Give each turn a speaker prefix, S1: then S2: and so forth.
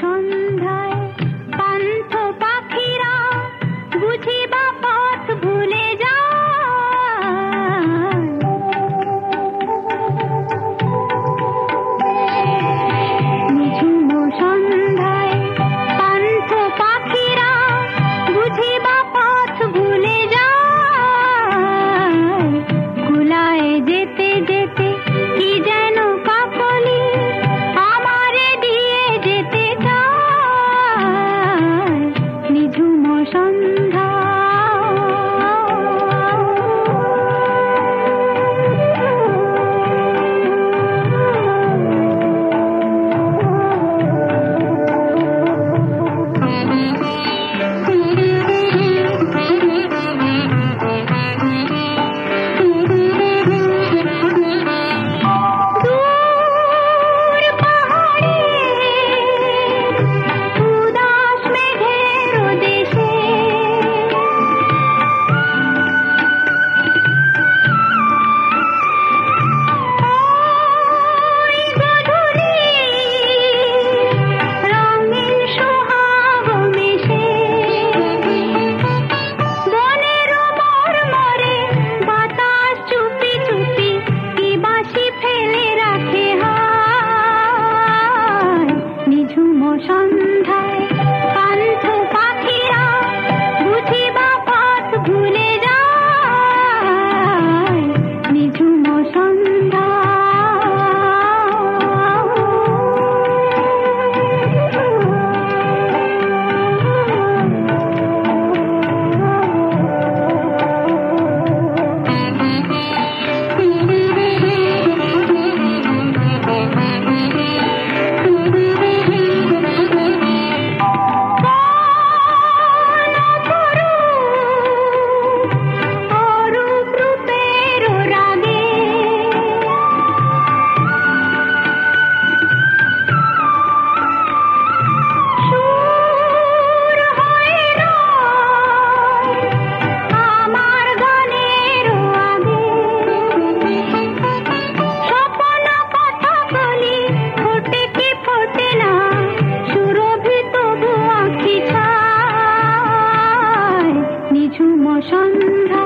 S1: সন্ধ্যায় পান্থ পাখিরা বুঝি বাপা সন্ধ্যা